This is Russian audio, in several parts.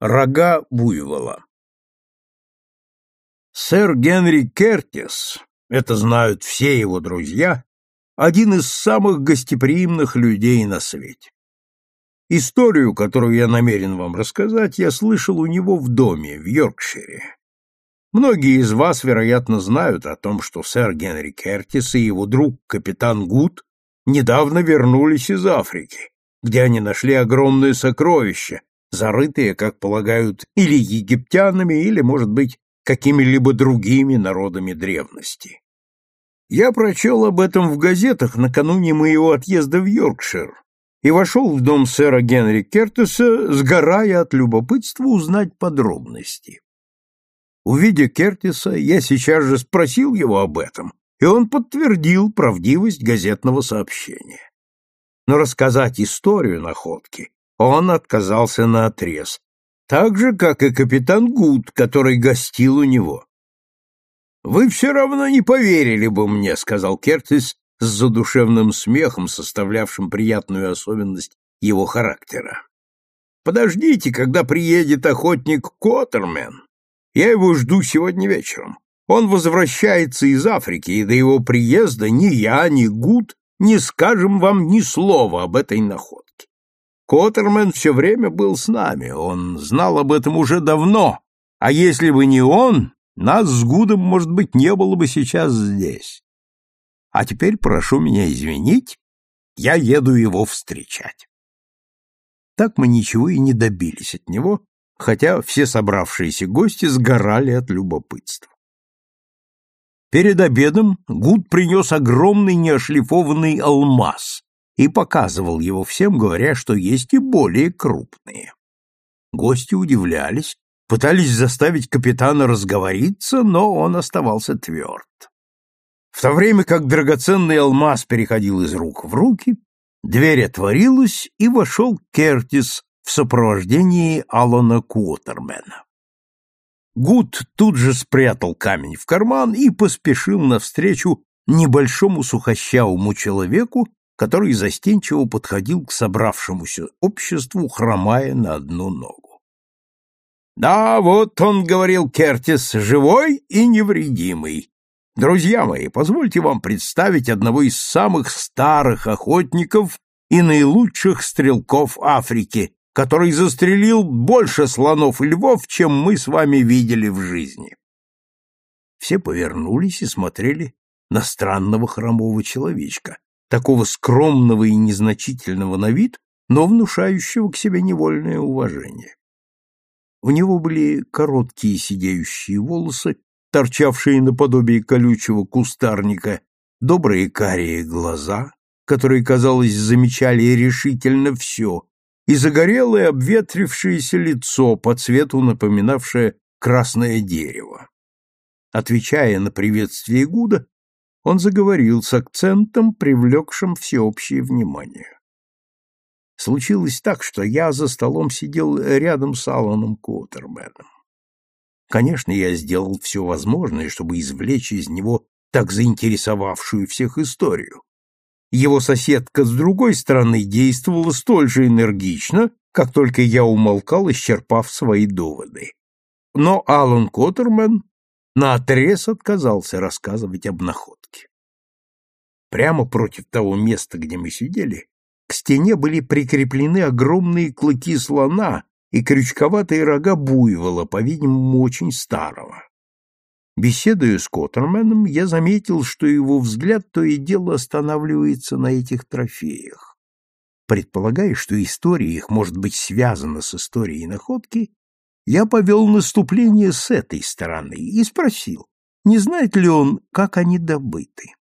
Рога буйвола. Сэр Генри Кертис, это знают все его друзья, один из самых гостеприимных людей на свете. Историю, которую я намерен вам рассказать, я слышал у него в доме в Йоркшире. Многие из вас, вероятно, знают о том, что сэр Генри Кертис и его друг капитан Гуд недавно вернулись из Африки, где они нашли огромное сокровище, зарытые, как полагают, или египтянами, или, может быть, какими-либо другими народами древности. Я прочел об этом в газетах накануне моего отъезда в Йоркшир и вошел в дом сэра Генри Кертиса, сгорая от любопытства узнать подробности. Увидя Кертиса, я сейчас же спросил его об этом, и он подтвердил правдивость газетного сообщения. Но рассказать историю находки он отказался наотрез, так же, как и капитан Гуд, который гостил у него. «Вы все равно не поверили бы мне», — сказал Кертис с задушевным смехом, составлявшим приятную особенность его характера. «Подождите, когда приедет охотник Коттермен. Я его жду сегодня вечером. Он возвращается из Африки, и до его приезда ни я, ни Гуд не скажем вам ни слова об этой находке. Коттермен все время был с нами, он знал об этом уже давно, а если бы не он, нас с Гудом, может быть, не было бы сейчас здесь. А теперь прошу меня извинить, я еду его встречать. Так мы ничего и не добились от него, хотя все собравшиеся гости сгорали от любопытства. Перед обедом Гуд принес огромный неошлифованный алмаз, и показывал его всем, говоря, что есть и более крупные. Гости удивлялись, пытались заставить капитана разговориться, но он оставался тверд. В то время как драгоценный алмаз переходил из рук в руки, дверь отворилась, и вошел Кертис в сопровождении Алана Куотермена. Гуд тут же спрятал камень в карман и поспешил навстречу небольшому сухощавому человеку который застенчиво подходил к собравшемуся обществу, хромая на одну ногу. «Да, вот он, — говорил Кертис, — живой и невредимый. Друзья мои, позвольте вам представить одного из самых старых охотников и наилучших стрелков Африки, который застрелил больше слонов и львов, чем мы с вами видели в жизни». Все повернулись и смотрели на странного хромого человечка, такого скромного и незначительного на вид, но внушающего к себе невольное уважение. У него были короткие сидеющие волосы, торчавшие наподобие колючего кустарника, добрые карие глаза, которые, казалось, замечали решительно все, и загорелое обветрившееся лицо по цвету напоминавшее красное дерево. Отвечая на приветствие Гуда, он заговорил с акцентом, привлекшим всеобщее внимание. Случилось так, что я за столом сидел рядом с Алланом Коттерменом. Конечно, я сделал все возможное, чтобы извлечь из него так заинтересовавшую всех историю. Его соседка с другой стороны действовала столь же энергично, как только я умолкал, исчерпав свои доводы. Но Аллан Коттермен наотрез отказался рассказывать об находке. Прямо против того места, где мы сидели, к стене были прикреплены огромные клыки слона и крючковатые рога буйвола, по-видимому, очень старого. Беседуя с Коттерменом, я заметил, что его взгляд то и дело останавливается на этих трофеях. Предполагая, что история их может быть связана с историей находки, я повел наступление с этой стороны и спросил, не знает ли он, как они добыты.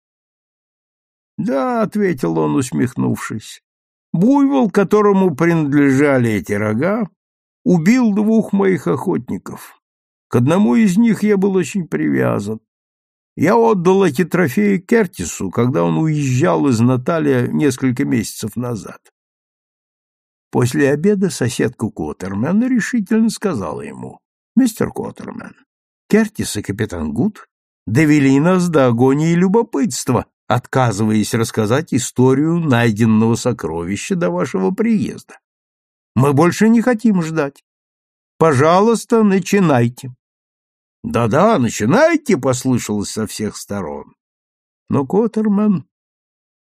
«Да», — ответил он, усмехнувшись, — «буйвол, которому принадлежали эти рога, убил двух моих охотников. К одному из них я был очень привязан. Я отдал эти трофеи Кертису, когда он уезжал из Наталья несколько месяцев назад. После обеда соседка Коттермена решительно сказала ему, «Мистер Коттермен, Кертис и капитан Гуд довели нас до агонии любопытства, отказываясь рассказать историю найденного сокровища до вашего приезда. Мы больше не хотим ждать. Пожалуйста, начинайте. Да-да, начинайте, послышалось со всех сторон. Но Коттерман,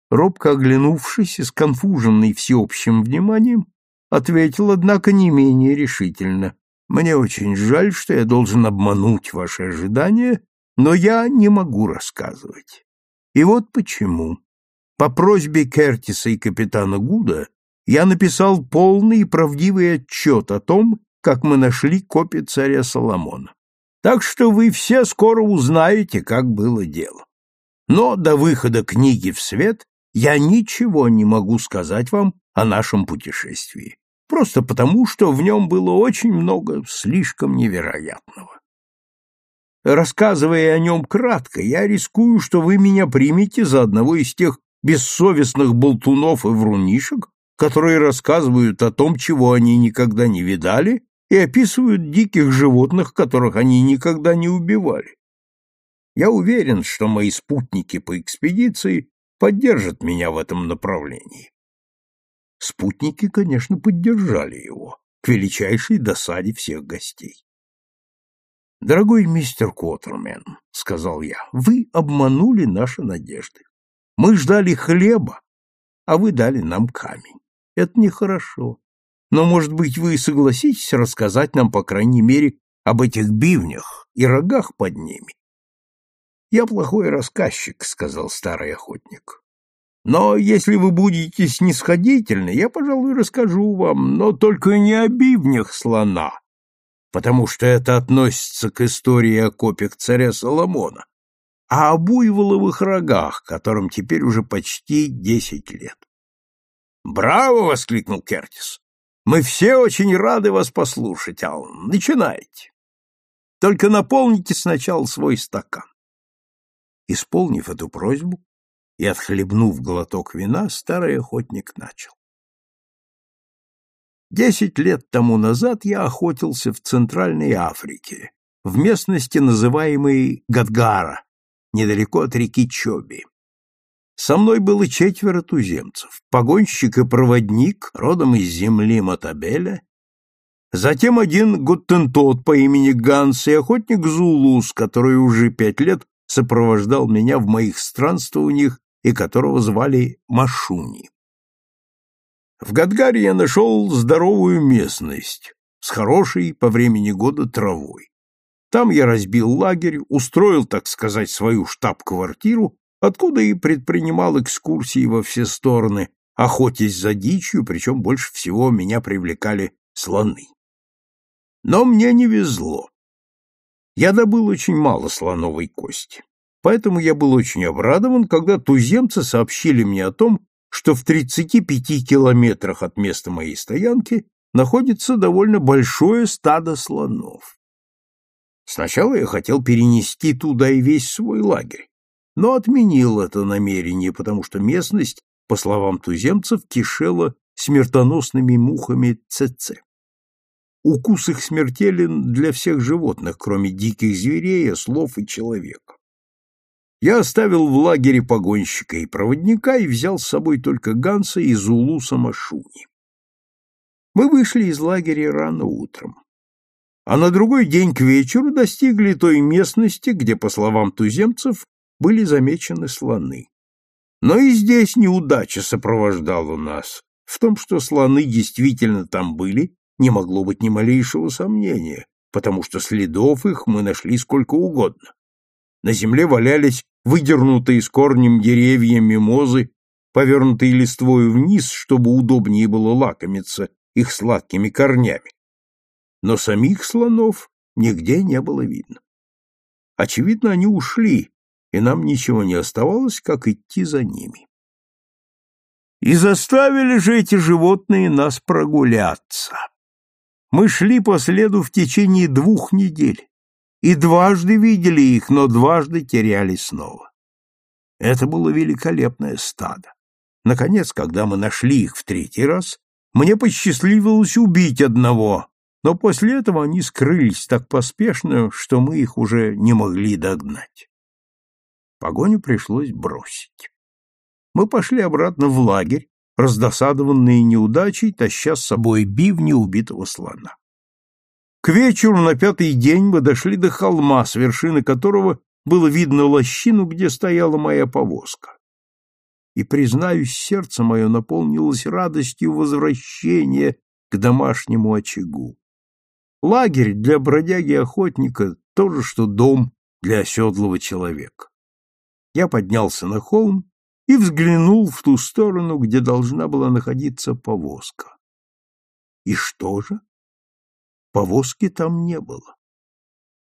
робко оглянувшись и сконфуженный всеобщим вниманием, ответил, однако, не менее решительно. Мне очень жаль, что я должен обмануть ваши ожидания, но я не могу рассказывать. И вот почему. По просьбе Кертиса и капитана Гуда я написал полный и правдивый отчет о том, как мы нашли копию царя Соломона. Так что вы все скоро узнаете, как было дело. Но до выхода книги в свет я ничего не могу сказать вам о нашем путешествии просто потому, что в нем было очень много слишком невероятного. Рассказывая о нем кратко, я рискую, что вы меня примете за одного из тех бессовестных болтунов и врунишек, которые рассказывают о том, чего они никогда не видали, и описывают диких животных, которых они никогда не убивали. Я уверен, что мои спутники по экспедиции поддержат меня в этом направлении. Спутники, конечно, поддержали его, к величайшей досаде всех гостей. «Дорогой мистер Коттермен», — сказал я, — «вы обманули наши надежды. Мы ждали хлеба, а вы дали нам камень. Это нехорошо. Но, может быть, вы согласитесь рассказать нам, по крайней мере, об этих бивнях и рогах под ними?» «Я плохой рассказчик», — сказал старый охотник. Но если вы будете снисходительны, я, пожалуй, расскажу вам, но только не о бивнях слона, потому что это относится к истории о копиях царя Соломона, а о буйволовых рогах, которым теперь уже почти десять лет. «Браво!» — воскликнул Кертис. «Мы все очень рады вас послушать, Аллан. Начинайте. Только наполните сначала свой стакан». Исполнив эту просьбу, и, отхлебнув глоток вина, старый охотник начал. Десять лет тому назад я охотился в Центральной Африке, в местности, называемой Гадгара, недалеко от реки Чоби. Со мной было четверо туземцев, погонщик и проводник, родом из земли Матабеля, затем один гуттентот по имени Ганс и охотник Зулус, который уже пять лет сопровождал меня в моих странствованиях и которого звали Машуни. В Гадгаре я нашел здоровую местность с хорошей по времени года травой. Там я разбил лагерь, устроил, так сказать, свою штаб-квартиру, откуда и предпринимал экскурсии во все стороны, охотясь за дичью, причем больше всего меня привлекали слоны. Но мне не везло. Я добыл очень мало слоновой кости. Поэтому я был очень обрадован, когда туземцы сообщили мне о том, что в 35 километрах от места моей стоянки находится довольно большое стадо слонов. Сначала я хотел перенести туда и весь свой лагерь, но отменил это намерение, потому что местность, по словам туземцев, кишела смертоносными мухами ЦЦ. Укус их смертелен для всех животных, кроме диких зверей, ослов и человека. Я оставил в лагере погонщика и проводника и взял с собой только Ганса и Зулуса Машуни. Мы вышли из лагеря рано утром. А на другой день к вечеру достигли той местности, где, по словам туземцев, были замечены слоны. Но и здесь неудача сопровождала нас. В том, что слоны действительно там были, не могло быть ни малейшего сомнения, потому что следов их мы нашли сколько угодно. На земле валялись выдернутые с корнем деревья мимозы, повернутые листвою вниз, чтобы удобнее было лакомиться их сладкими корнями. Но самих слонов нигде не было видно. Очевидно, они ушли, и нам ничего не оставалось, как идти за ними. И заставили же эти животные нас прогуляться. Мы шли по следу в течение двух недель и дважды видели их, но дважды теряли снова. Это было великолепное стадо. Наконец, когда мы нашли их в третий раз, мне посчастливилось убить одного, но после этого они скрылись так поспешно, что мы их уже не могли догнать. Погоню пришлось бросить. Мы пошли обратно в лагерь, раздосадованные неудачей, таща с собой бивни убитого слона. К вечеру на пятый день мы дошли до холма, с вершины которого было видно лощину, где стояла моя повозка. И, признаюсь, сердце мое наполнилось радостью возвращения к домашнему очагу. Лагерь для бродяги-охотника — то же, что дом для оседлого человека. Я поднялся на холм и взглянул в ту сторону, где должна была находиться повозка. И что же? Повозки там не было.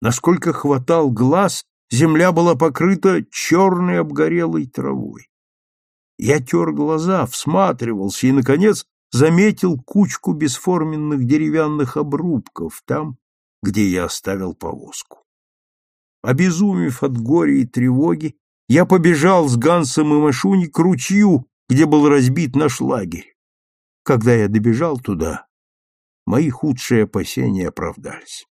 Насколько хватал глаз, земля была покрыта черной обгорелой травой. Я тер глаза, всматривался и, наконец, заметил кучку бесформенных деревянных обрубков там, где я оставил повозку. Обезумев от горя и тревоги, я побежал с Гансом и Машуни к ручью, где был разбит наш лагерь. Когда я добежал туда, мои худшие опасения оправдались.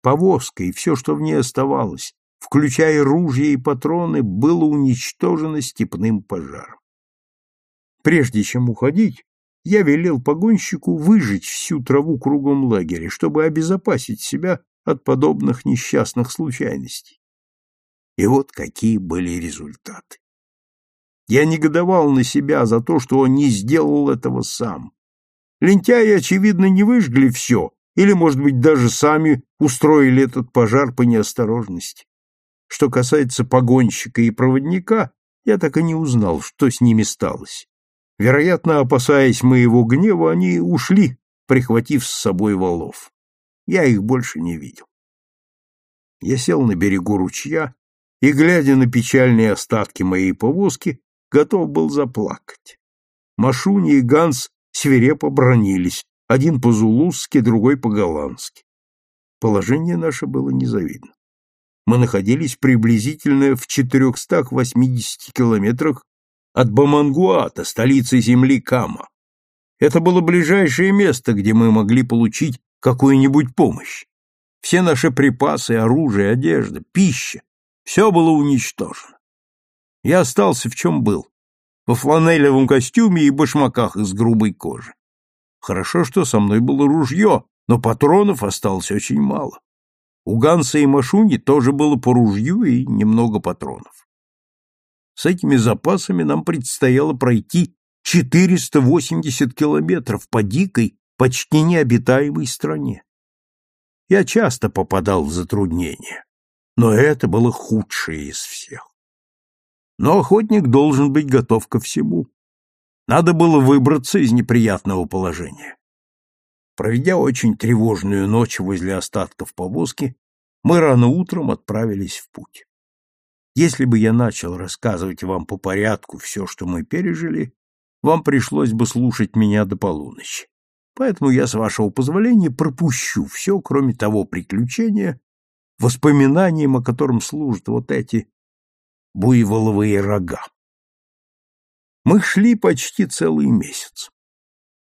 Повозка и все, что в ней оставалось, включая ружья и патроны, было уничтожено степным пожаром. Прежде чем уходить, я велел погонщику выжечь всю траву кругом лагеря, чтобы обезопасить себя от подобных несчастных случайностей. И вот какие были результаты. Я негодовал на себя за то, что он не сделал этого сам. Лентяи, очевидно, не выжгли все, или, может быть, даже сами устроили этот пожар по неосторожности. Что касается погонщика и проводника, я так и не узнал, что с ними сталось. Вероятно, опасаясь моего гнева, они ушли, прихватив с собой валов. Я их больше не видел. Я сел на берегу ручья и, глядя на печальные остатки моей повозки, готов был заплакать. Машуни и Ганс свирепо бронились, один по-зулузски, другой по-голландски. Положение наше было незавидно. Мы находились приблизительно в 480 километрах от Бамангуата, столицы земли Кама. Это было ближайшее место, где мы могли получить какую-нибудь помощь. Все наши припасы, оружие, одежда, пища — все было уничтожено. Я остался в чем был, во фланелевом костюме и башмаках из грубой кожи. Хорошо, что со мной было ружье, но патронов осталось очень мало. У Ганса и Машуни тоже было по ружью и немного патронов. С этими запасами нам предстояло пройти 480 километров по дикой, почти необитаемой стране. Я часто попадал в затруднения, но это было худшее из всех. Но охотник должен быть готов ко всему. Надо было выбраться из неприятного положения. Проведя очень тревожную ночь возле остатков повозки, мы рано утром отправились в путь. Если бы я начал рассказывать вам по порядку все, что мы пережили, вам пришлось бы слушать меня до полуночи. Поэтому я, с вашего позволения, пропущу все, кроме того приключения, воспоминанием о котором служат вот эти буйволовые рога. Мы шли почти целый месяц.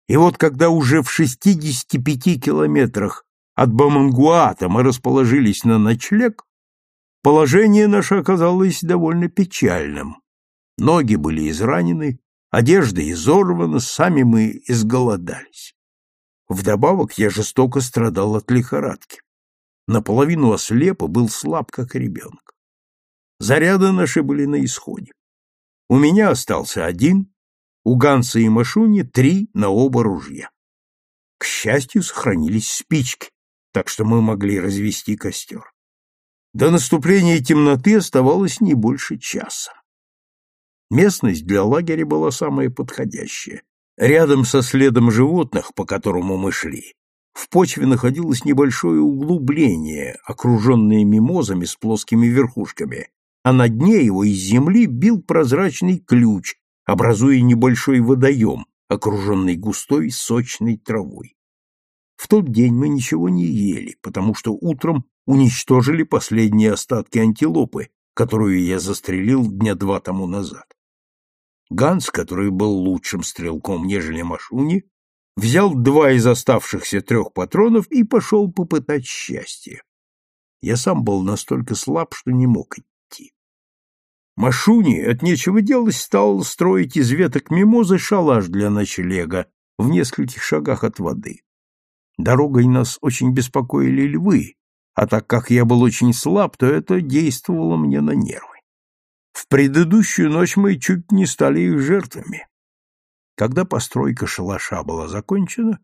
И вот когда уже в 65 километрах от Бамангуата мы расположились на ночлег, Положение наше оказалось довольно печальным. Ноги были изранены, одежда изорвана, сами мы изголодались. Вдобавок я жестоко страдал от лихорадки. Наполовину ослеп и был слаб, как ребенок. Заряды наши были на исходе. У меня остался один, у Ганса и Машуни три на оба ружья. К счастью, сохранились спички, так что мы могли развести костер. До наступления темноты оставалось не больше часа. Местность для лагеря была самая подходящая. Рядом со следом животных, по которому мы шли, в почве находилось небольшое углубление, окруженное мимозами с плоскими верхушками, а на дне его из земли бил прозрачный ключ, образуя небольшой водоем, окруженный густой сочной травой. В тот день мы ничего не ели, потому что утром уничтожили последние остатки антилопы, которую я застрелил дня два тому назад. Ганс, который был лучшим стрелком, нежели Машуни, взял два из оставшихся трех патронов и пошел попытать счастье. Я сам был настолько слаб, что не мог идти. Машуни от нечего делать стал строить из веток мимозы шалаш для ночлега в нескольких шагах от воды. Дорогой нас очень беспокоили львы, а так как я был очень слаб, то это действовало мне на нервы. В предыдущую ночь мы чуть не стали их жертвами. Когда постройка шалаша была закончена,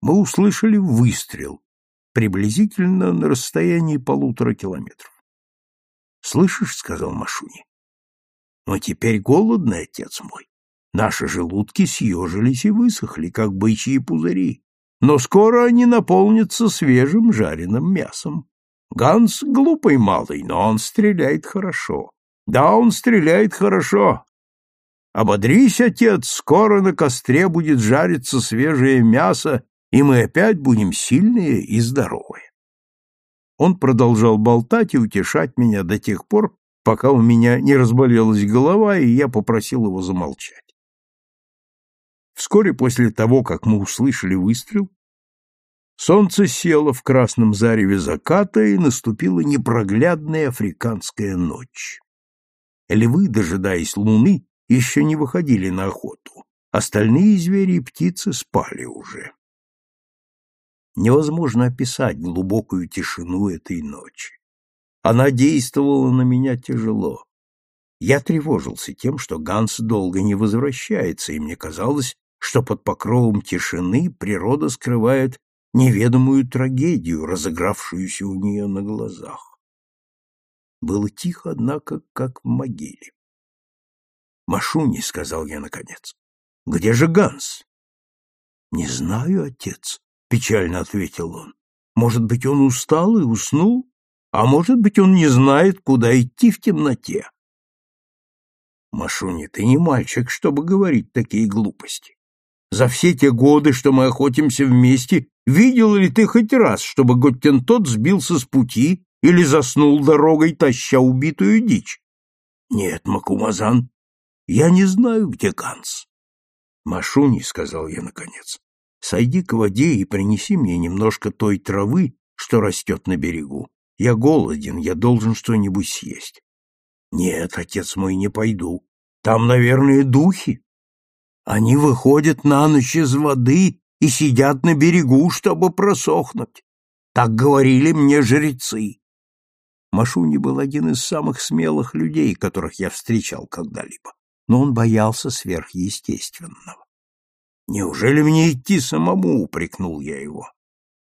мы услышали выстрел, приблизительно на расстоянии полутора километров. «Слышишь?» — сказал Машуни. «Мы теперь голодны, отец мой. Наши желудки съежились и высохли, как бычьи пузыри но скоро они наполнятся свежим жареным мясом. Ганс глупый малый, но он стреляет хорошо. Да, он стреляет хорошо. Ободрись, отец, скоро на костре будет жариться свежее мясо, и мы опять будем сильные и здоровые. Он продолжал болтать и утешать меня до тех пор, пока у меня не разболелась голова, и я попросил его замолчать. Вскоре после того, как мы услышали выстрел, солнце село в красном зареве заката, и наступила непроглядная африканская ночь. Львы, дожидаясь луны, еще не выходили на охоту. Остальные звери и птицы спали уже. Невозможно описать глубокую тишину этой ночи. Она действовала на меня тяжело. Я тревожился тем, что Ганс долго не возвращается, и мне казалось, что под покровом тишины природа скрывает неведомую трагедию, разыгравшуюся у нее на глазах. Было тихо, однако, как в могиле. «Машуни», — сказал я наконец, — «где же Ганс?» «Не знаю, отец», — печально ответил он. «Может быть, он устал и уснул, а может быть, он не знает, куда идти в темноте». «Машуни, ты не мальчик, чтобы говорить такие глупости. За все те годы, что мы охотимся вместе, видел ли ты хоть раз, чтобы Готтентот сбился с пути или заснул дорогой, таща убитую дичь? Нет, Макумазан, я не знаю, где Ганс. Машуни, — сказал я наконец, — сойди к воде и принеси мне немножко той травы, что растет на берегу. Я голоден, я должен что-нибудь съесть. Нет, отец мой, не пойду. Там, наверное, духи. Они выходят на ночь из воды и сидят на берегу, чтобы просохнуть. Так говорили мне жрецы. Машуни был один из самых смелых людей, которых я встречал когда-либо, но он боялся сверхъестественного. «Неужели мне идти самому?» — упрекнул я его.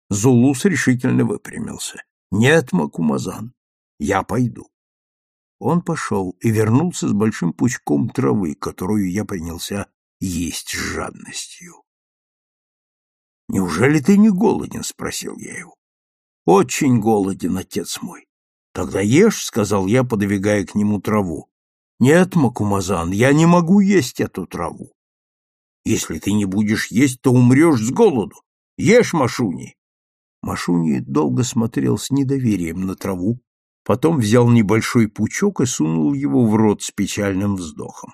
Зулус решительно выпрямился. «Нет, Макумазан, я пойду». Он пошел и вернулся с большим пучком травы, которую я принялся есть с жадностью. «Неужели ты не голоден?» — спросил я его. «Очень голоден, отец мой». «Тогда ешь», — сказал я, подвигая к нему траву. «Нет, Макумазан, я не могу есть эту траву. Если ты не будешь есть, то умрешь с голоду. Ешь, Машуни!» Машуни долго смотрел с недоверием на траву, потом взял небольшой пучок и сунул его в рот с печальным вздохом.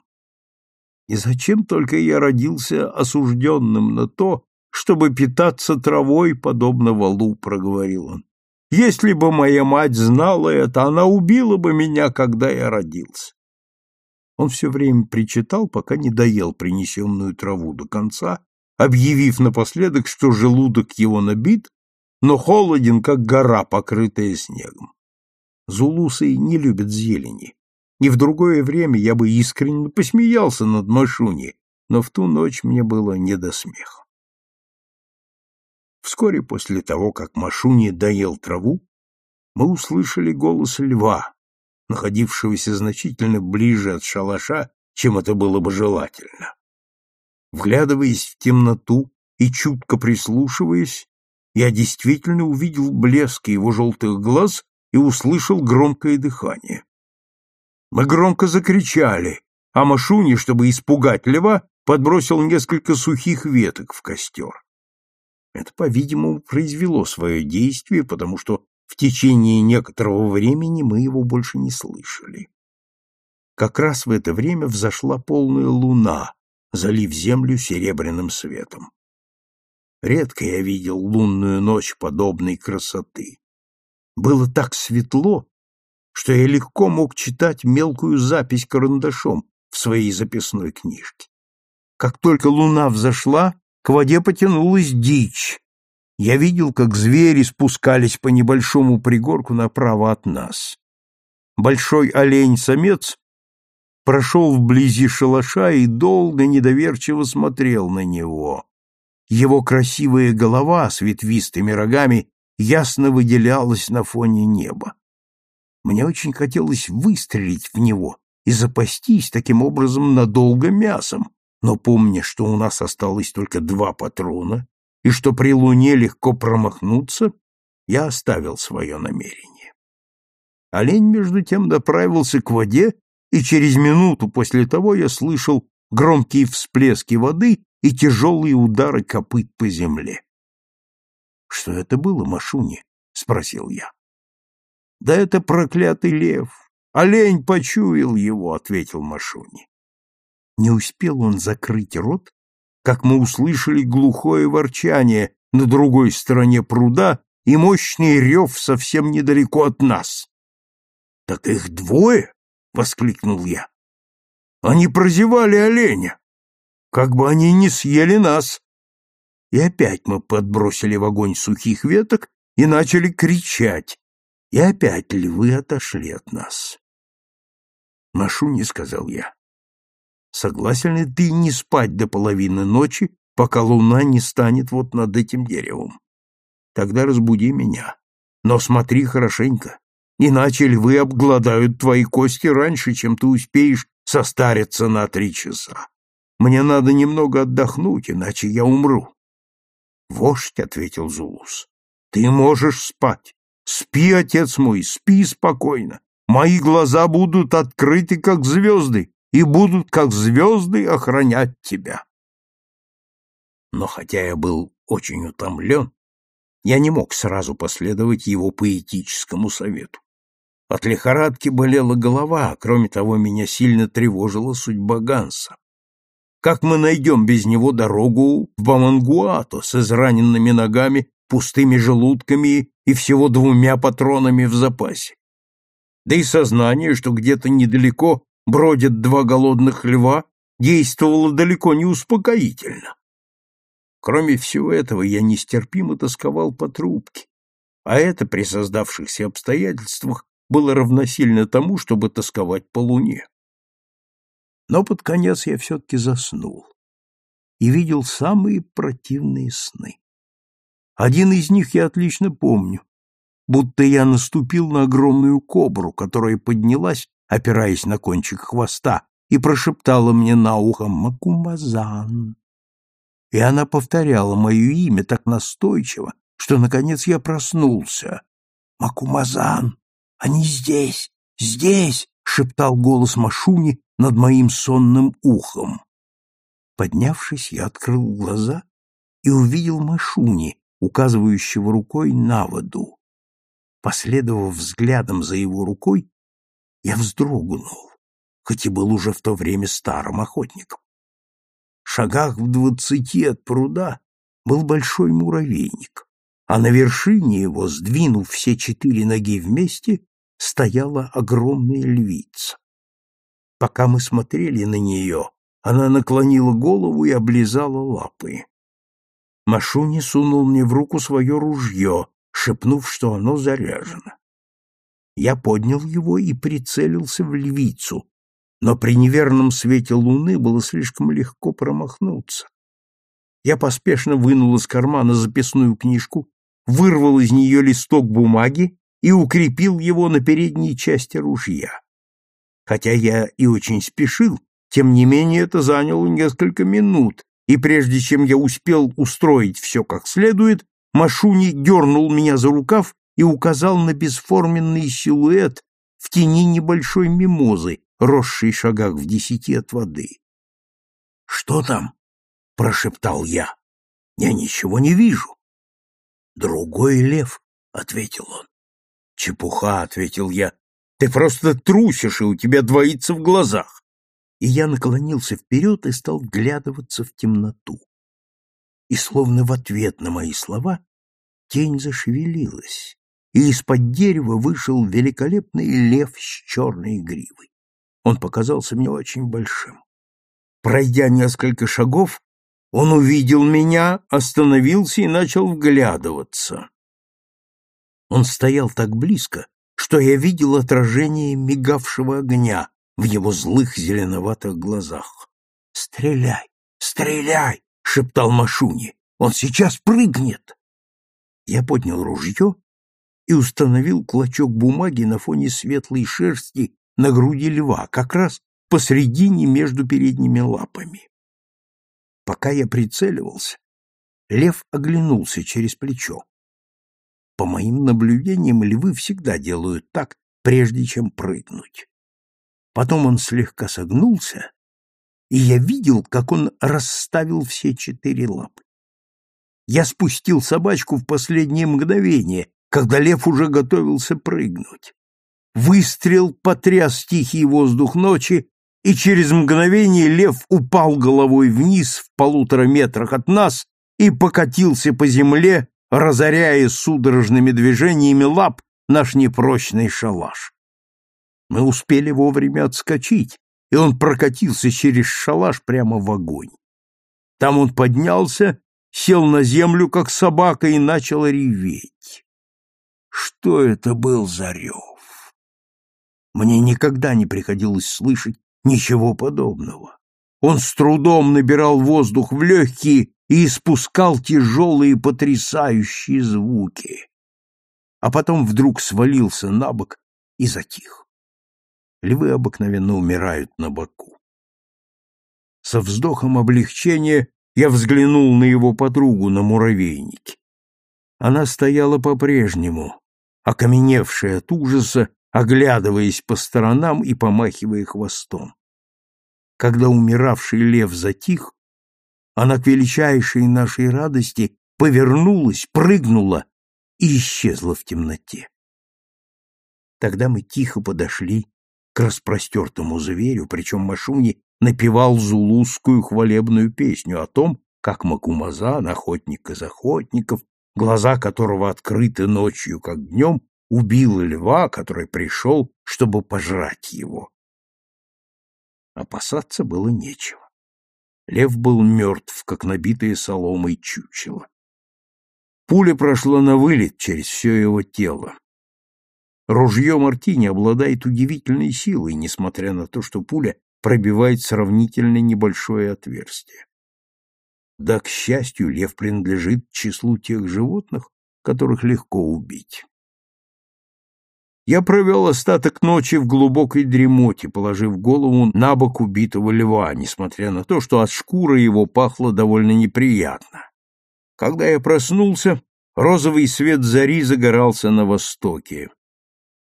И зачем только я родился осужденным на то, чтобы питаться травой, подобно валу, — проговорил он. Если бы моя мать знала это, она убила бы меня, когда я родился. Он все время причитал, пока не доел принесенную траву до конца, объявив напоследок, что желудок его набит, но холоден, как гора, покрытая снегом. Зулусы не любят зелени, и в другое время я бы искренне посмеялся над Машуни, но в ту ночь мне было не до смеха. Вскоре после того, как Машуни доел траву, мы услышали голос льва, находившегося значительно ближе от шалаша, чем это было бы желательно. Вглядываясь в темноту и чутко прислушиваясь, я действительно увидел блеск его желтых глаз и услышал громкое дыхание. Мы громко закричали, а Машуни, чтобы испугать льва, подбросил несколько сухих веток в костер. Это, по-видимому, произвело свое действие, потому что в течение некоторого времени мы его больше не слышали. Как раз в это время взошла полная луна, залив землю серебряным светом. Редко я видел лунную ночь подобной красоты. Было так светло, что я легко мог читать мелкую запись карандашом в своей записной книжке. Как только луна взошла, к воде потянулась дичь, Я видел, как звери спускались по небольшому пригорку направо от нас. Большой олень-самец прошел вблизи шалаша и долго недоверчиво смотрел на него. Его красивая голова с ветвистыми рогами ясно выделялась на фоне неба. Мне очень хотелось выстрелить в него и запастись таким образом надолго мясом, но помня, что у нас осталось только два патрона и что при луне легко промахнуться, я оставил свое намерение. Олень, между тем, доправился к воде, и через минуту после того я слышал громкие всплески воды и тяжелые удары копыт по земле. — Что это было, Машуни? — спросил я. — Да это проклятый лев. Олень почуял его, — ответил Машуни. Не успел он закрыть рот, как мы услышали глухое ворчание на другой стороне пруда и мощный рев совсем недалеко от нас. — Так их двое? — воскликнул я. — Они прозевали оленя. Как бы они не съели нас. И опять мы подбросили в огонь сухих веток и начали кричать. И опять львы отошли от нас. — Машуне, — сказал я, Согласен ли ты не спать до половины ночи, пока луна не станет вот над этим деревом? Тогда разбуди меня. Но смотри хорошенько, иначе львы обгладают твои кости раньше, чем ты успеешь состариться на три часа. Мне надо немного отдохнуть, иначе я умру. Вождь, — ответил Зулус, — ты можешь спать. Спи, отец мой, спи спокойно. Мои глаза будут открыты, как звезды, и будут, как звезды, охранять тебя. Но хотя я был очень утомлен, я не мог сразу последовать его поэтическому совету. От лихорадки болела голова, а кроме того, меня сильно тревожила судьба Ганса. Как мы найдем без него дорогу в Бамангуато с израненными ногами, пустыми желудками и всего двумя патронами в запасе? Да и сознание, что где-то недалеко бродят два голодных льва, действовало далеко не успокоительно. Кроме всего этого, я нестерпимо тосковал по трубке, а это при создавшихся обстоятельствах было равносильно тому, чтобы тосковать по луне. Но под конец я все-таки заснул и видел самые противные сны. Один из них я отлично помню, будто я наступил на огромную кобру, которая поднялась опираясь на кончик хвоста, и прошептала мне на ухо «Макумазан». И она повторяла мое имя так настойчиво, что, наконец, я проснулся. «Макумазан! Они здесь! Здесь!» — шептал голос Машуни над моим сонным ухом. Поднявшись, я открыл глаза и увидел Машуни, указывающего рукой на воду. Последовав взглядом за его рукой, я вздрогнул, хоть и был уже в то время старым охотником. В шагах в двадцати от пруда был большой муравейник, а на вершине его, сдвинув все четыре ноги вместе, стояла огромная львица. Пока мы смотрели на нее, она наклонила голову и облизала лапы. Машуни сунул мне в руку свое ружье, шепнув, что оно заряжено. Я поднял его и прицелился в львицу, но при неверном свете луны было слишком легко промахнуться. Я поспешно вынул из кармана записную книжку, вырвал из нее листок бумаги и укрепил его на передней части ружья. Хотя я и очень спешил, тем не менее это заняло несколько минут, и прежде чем я успел устроить все как следует, Машуни дернул меня за рукав и указал на бесформенный силуэт в тени небольшой мимозы, росшей шагах в десяти от воды. — Что там? — прошептал я. — Я ничего не вижу. — Другой лев, — ответил он. — Чепуха, — ответил я. — Ты просто трусишь, и у тебя двоится в глазах. И я наклонился вперед и стал глядываться в темноту. И словно в ответ на мои слова тень зашевелилась, и из-под дерева вышел великолепный лев с черной гривой. Он показался мне очень большим. Пройдя несколько шагов, Он увидел меня, остановился и начал вглядываться. Он стоял так близко, что я видел отражение мигавшего огня в его злых зеленоватых глазах. «Стреляй! Стреляй!» — шептал Машуни. «Он сейчас прыгнет!» Я поднял ружье и установил клочок бумаги на фоне светлой шерсти на груди льва, как раз посредине между передними лапами. Пока я прицеливался, лев оглянулся через плечо. По моим наблюдениям, львы всегда делают так, прежде чем прыгнуть. Потом он слегка согнулся, и я видел, как он расставил все четыре лапы. Я спустил собачку в последнее мгновение, когда лев уже готовился прыгнуть. Выстрел потряс тихий воздух ночи, и через мгновение лев упал головой вниз в полутора метрах от нас и покатился по земле, разоряя судорожными движениями лап наш непрочный шалаш. Мы успели вовремя отскочить, и он прокатился через шалаш прямо в огонь. Там он поднялся, сел на землю, как собака, и начал реветь. Что это был за рев? Мне никогда не приходилось слышать ничего подобного. Он с трудом набирал воздух в легкие и испускал тяжелые потрясающие звуки. А потом вдруг свалился на бок и затих. Львы обыкновенно умирают на боку. Со вздохом облегчения я взглянул на его подругу на муравейнике. Она стояла по-прежнему, окаменевшая от ужаса, оглядываясь по сторонам и помахивая хвостом. Когда умиравший лев затих, она к величайшей нашей радости повернулась, прыгнула и исчезла в темноте. Тогда мы тихо подошли к распростертому зверю, причем Машуни напевал зулузскую хвалебную песню о том, как Макумазан, охотник из охотников, глаза которого открыты ночью, как днем, убил льва, который пришел, чтобы пожрать его. Опасаться было нечего. Лев был мертв, как набитое соломой чучело. Пуля прошла на вылет через все его тело. Ружье Мартини обладает удивительной силой, несмотря на то, что пуля пробивает сравнительно небольшое отверстие. Да, к счастью, лев принадлежит числу тех животных, которых легко убить. Я провел остаток ночи в глубокой дремоте, положив голову на бок убитого льва, несмотря на то, что от шкуры его пахло довольно неприятно. Когда я проснулся, розовый свет зари загорался на востоке.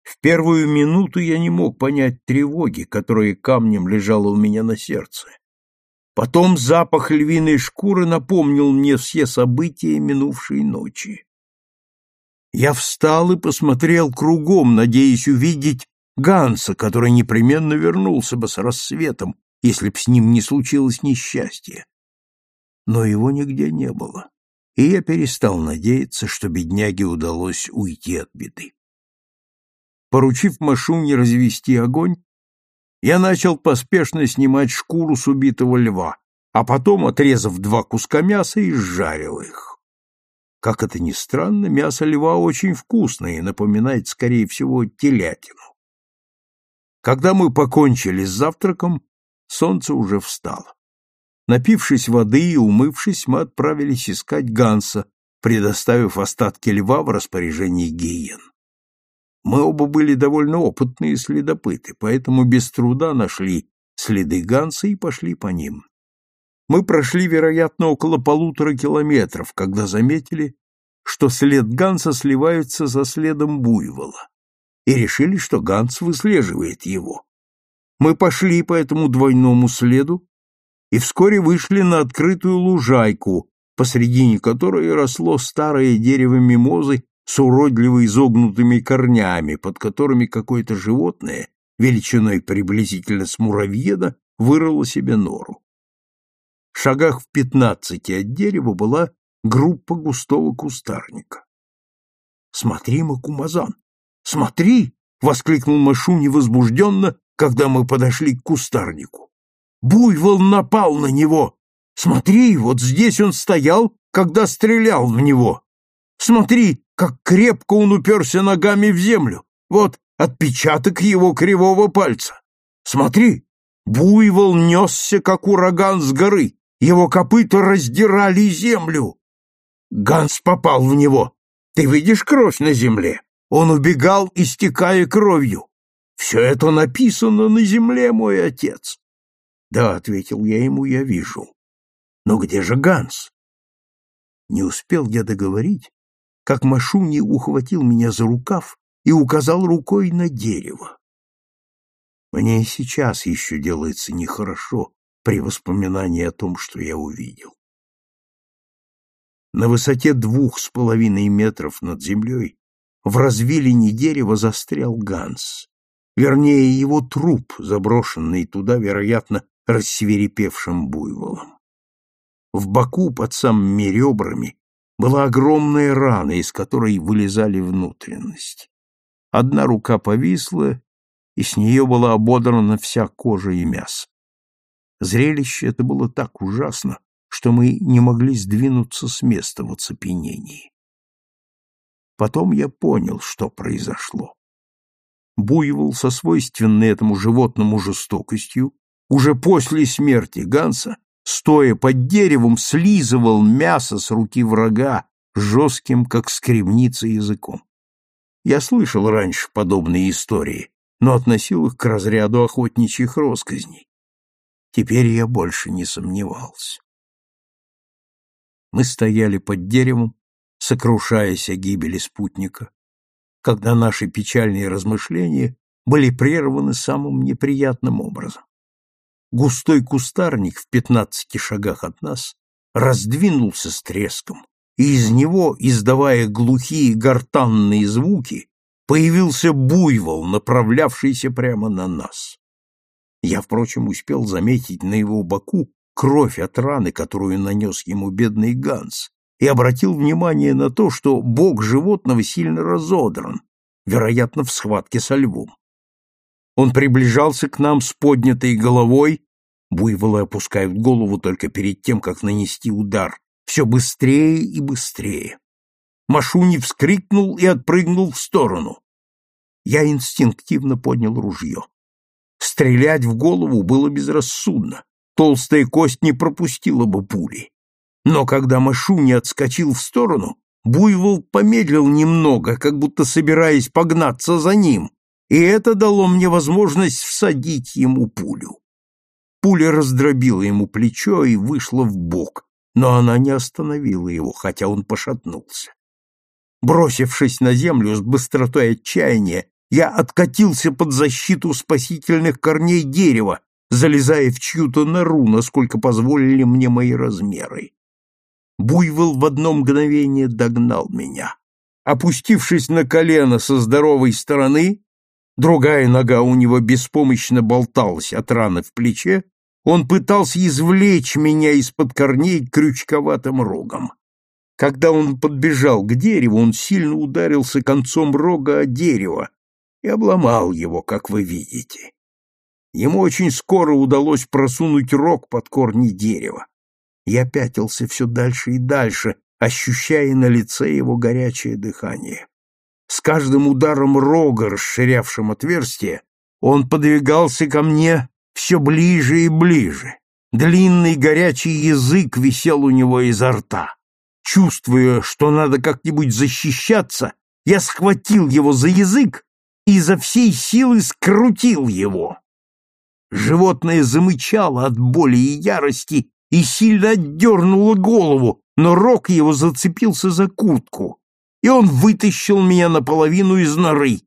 В первую минуту я не мог понять тревоги, которая камнем лежала у меня на сердце. Потом запах львиной шкуры напомнил мне все события минувшей ночи. Я встал и посмотрел кругом, надеясь увидеть Ганса, который непременно вернулся бы с рассветом, если б с ним не случилось несчастье. Но его нигде не было, и я перестал надеяться, что бедняге удалось уйти от беды. Поручив Машуне развести огонь, я начал поспешно снимать шкуру с убитого льва, а потом, отрезав два куска мяса, изжарил их. Как это ни странно, мясо льва очень вкусное и напоминает, скорее всего, телятину. Когда мы покончили с завтраком, солнце уже встало. Напившись воды и умывшись, мы отправились искать Ганса, предоставив остатки льва в распоряжении гиен. Мы оба были довольно опытные следопыты, поэтому без труда нашли следы Ганса и пошли по ним. Мы прошли, вероятно, около полутора километров, когда заметили, что след Ганса сливается со следом буйвола, и решили, что Ганс выслеживает его. Мы пошли по этому двойному следу и вскоре вышли на открытую лужайку, посредине которой росло старое дерево мимозы с уродливо изогнутыми корнями, под которыми какое-то животное, величиной приблизительно с муравьеда, вырыло себе нору шагах в пятнадцати от дерева была группа густого кустарника. «Смотри, Макумазан! Смотри!» — воскликнул Машуни возбужденно, когда мы подошли к кустарнику. «Буйвол напал на него! Смотри, вот здесь он стоял, когда стрелял в него. Смотри, как крепко он уперся ногами в землю. Вот отпечаток его кривого пальца. Смотри, буйвол несся, как ураган с горы. Его копыта раздирали землю. Ганс попал в него. Ты видишь кровь на земле? Он убегал, истекая кровью. Все это написано на земле, мой отец. Да, ответил я ему, я вижу. Но где же Ганс? Не успел я договорить, как Машуни ухватил меня за рукав и указал рукой на дерево. Мне и сейчас еще делается нехорошо при воспоминании о том, что я увидел. На высоте двух с половиной метров над землей в развилине дерева застрял Ганс. Вернее, его труп, заброшенный туда, вероятно, рассверепевшим буйволом. В боку под самыми ребрами была огромная рана, из которой вылезали внутренности. Одна рука повисла, и с нее была ободрана вся кожа и мясо. Зрелище это было так ужасно, что мы не могли сдвинуться с места в оцепенении. Потом я понял, что произошло. Буйвол со свойственной этому животному жестокостью уже после смерти Ганса, стоя под деревом, слизывал мясо с руки врага жестким, как скребница, языком. Я слышал раньше подобные истории, но относил их к разряду охотничьих росказней. Теперь я больше не сомневался. Мы стояли под деревом, сокрушаясь о гибели спутника, когда наши печальные размышления были прерваны самым неприятным образом. Густой кустарник в пятнадцати шагах от нас раздвинулся с треском, и из него, издавая глухие гортанные звуки, появился буйвол, направлявшийся прямо на нас. Я, впрочем, успел заметить на его боку кровь от раны, которую нанес ему бедный Ганс, и обратил внимание на то, что бок животного сильно разодран, вероятно, в схватке со львом. Он приближался к нам с поднятой головой, буйволы опускают голову только перед тем, как нанести удар, все быстрее и быстрее. Машуни вскрикнул и отпрыгнул в сторону. Я инстинктивно поднял ружье. Стрелять в голову было безрассудно. Толстая кость не пропустила бы пули. Но когда Машуни отскочил в сторону, Буйвол помедлил немного, как будто собираясь погнаться за ним, и это дало мне возможность всадить ему пулю. Пуля раздробила ему плечо и вышла в бок, но она не остановила его, хотя он пошатнулся. Бросившись на землю с быстротой отчаяния, я откатился под защиту спасительных корней дерева, залезая в чью-то нору, насколько позволили мне мои размеры. Буйвол в одно мгновение догнал меня. Опустившись на колено со здоровой стороны, другая нога у него беспомощно болталась от раны в плече, он пытался извлечь меня из-под корней крючковатым рогом. Когда он подбежал к дереву, он сильно ударился концом рога о дерево и обломал его, как вы видите. Ему очень скоро удалось просунуть рог под корни дерева. Я пятился все дальше и дальше, ощущая на лице его горячее дыхание. С каждым ударом рога, расширявшим отверстие, он подвигался ко мне все ближе и ближе. Длинный горячий язык висел у него изо рта. Чувствуя, что надо как-нибудь защищаться, я схватил его за язык и изо всей силы скрутил его. Животное замычало от боли и ярости и сильно отдернуло голову, но рог его зацепился за куртку, и он вытащил меня наполовину из норы.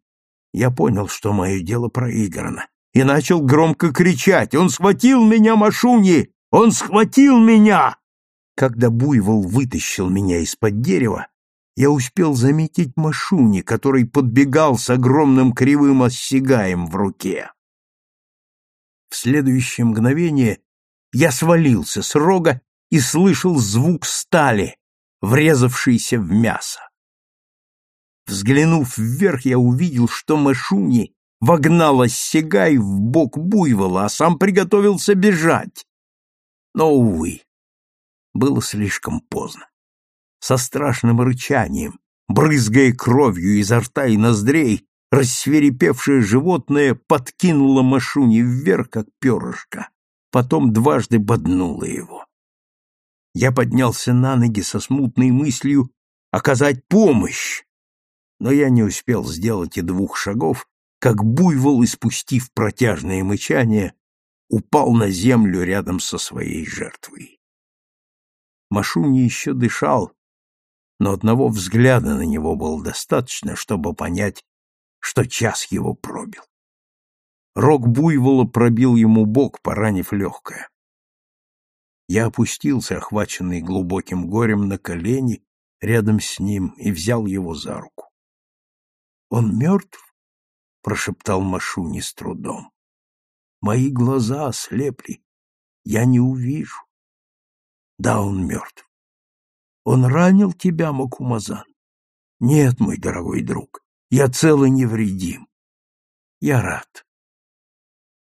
Я понял, что мое дело проиграно и начал громко кричать. «Он схватил меня, Машуни! Он схватил меня!» Когда буйвол вытащил меня из-под дерева, я успел заметить Машуни, который подбегал с огромным кривым оссягаем в руке. В следующее мгновение я свалился с рога и слышал звук стали, врезавшийся в мясо. Взглянув вверх, я увидел, что Машуни вогнал Оссягай в бок буйвола, а сам приготовился бежать. Но, увы, было слишком поздно. Со страшным рычанием, брызгая кровью изо рта и ноздрей, рассверепевшее животное подкинуло Машуни вверх, как перышко, потом дважды боднуло его. Я поднялся на ноги со смутной мыслью оказать помощь, но я не успел сделать и двух шагов, как буйвол, испустив протяжное мычание, упал на землю рядом со своей жертвой. Машуни еще дышал, но одного взгляда на него было достаточно, чтобы понять, что час его пробил. Рог буйвола пробил ему бок, поранив легкое. Я опустился, охваченный глубоким горем, на колени рядом с ним и взял его за руку. — Он мертв? — прошептал Машуни с трудом. — Мои глаза ослепли. Я не увижу. Да, он мертв. Он ранил тебя, Макумазан? Нет, мой дорогой друг, я цел и невредим. Я рад.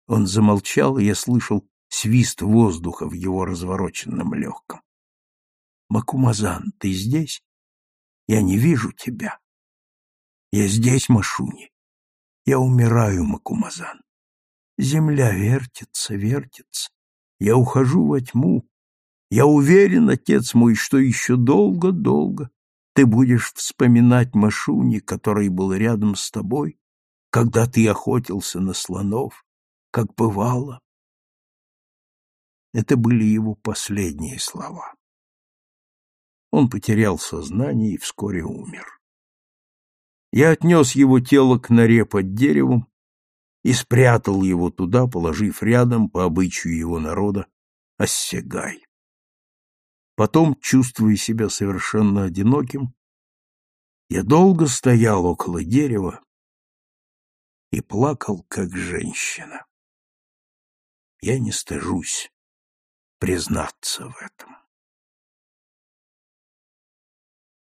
Он замолчал, и я слышал свист воздуха в его развороченном легком. Макумазан, ты здесь? Я не вижу тебя. Я здесь, Машуни. Я умираю, Макумазан. Земля вертится, вертится. Я ухожу во тьму. Я уверен, отец мой, что еще долго-долго ты будешь вспоминать Машуни, который был рядом с тобой, когда ты охотился на слонов, как бывало. Это были его последние слова. Он потерял сознание и вскоре умер. Я отнес его тело к норе под деревом и спрятал его туда, положив рядом, по обычаю его народа, оссягай. Потом, чувствуя себя совершенно одиноким, я долго стоял около дерева и плакал, как женщина. Я не стыжусь признаться в этом.